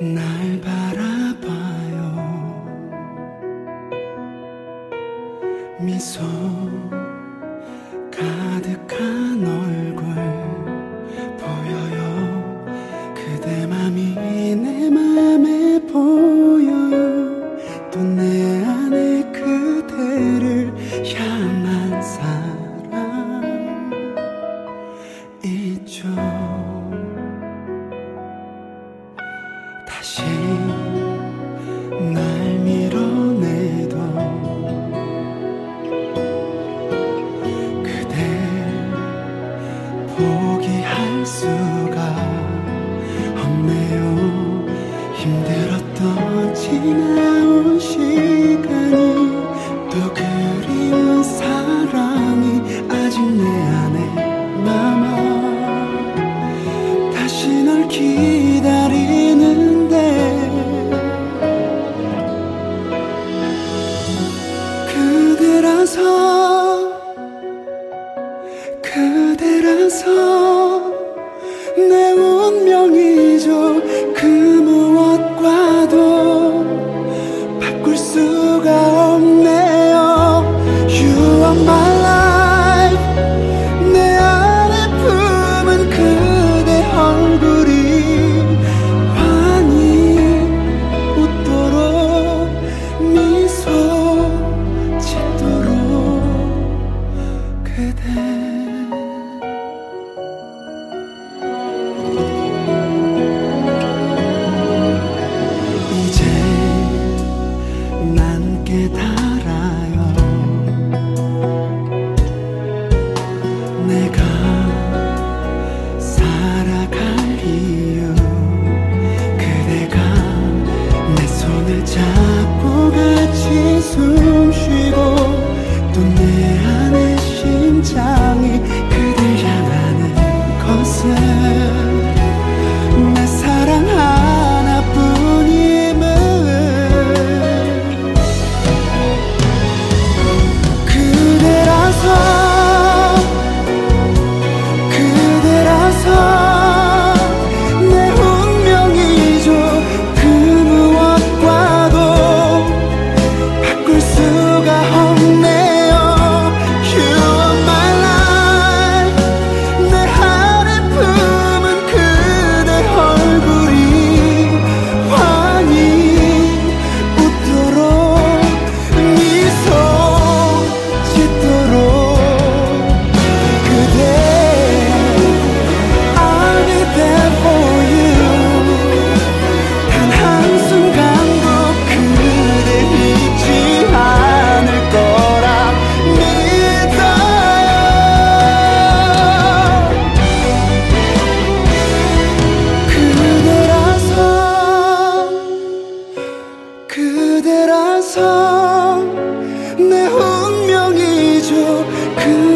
날 바라봐요. 미소 가득한 얼굴. 포기할 수가 없네요. 힘들었던 지나온 시간이 또 그리운 사랑이 아직 내 안에 남아 다시 널 기다리는데 그대라서 그래서 내 운명이 줘 그.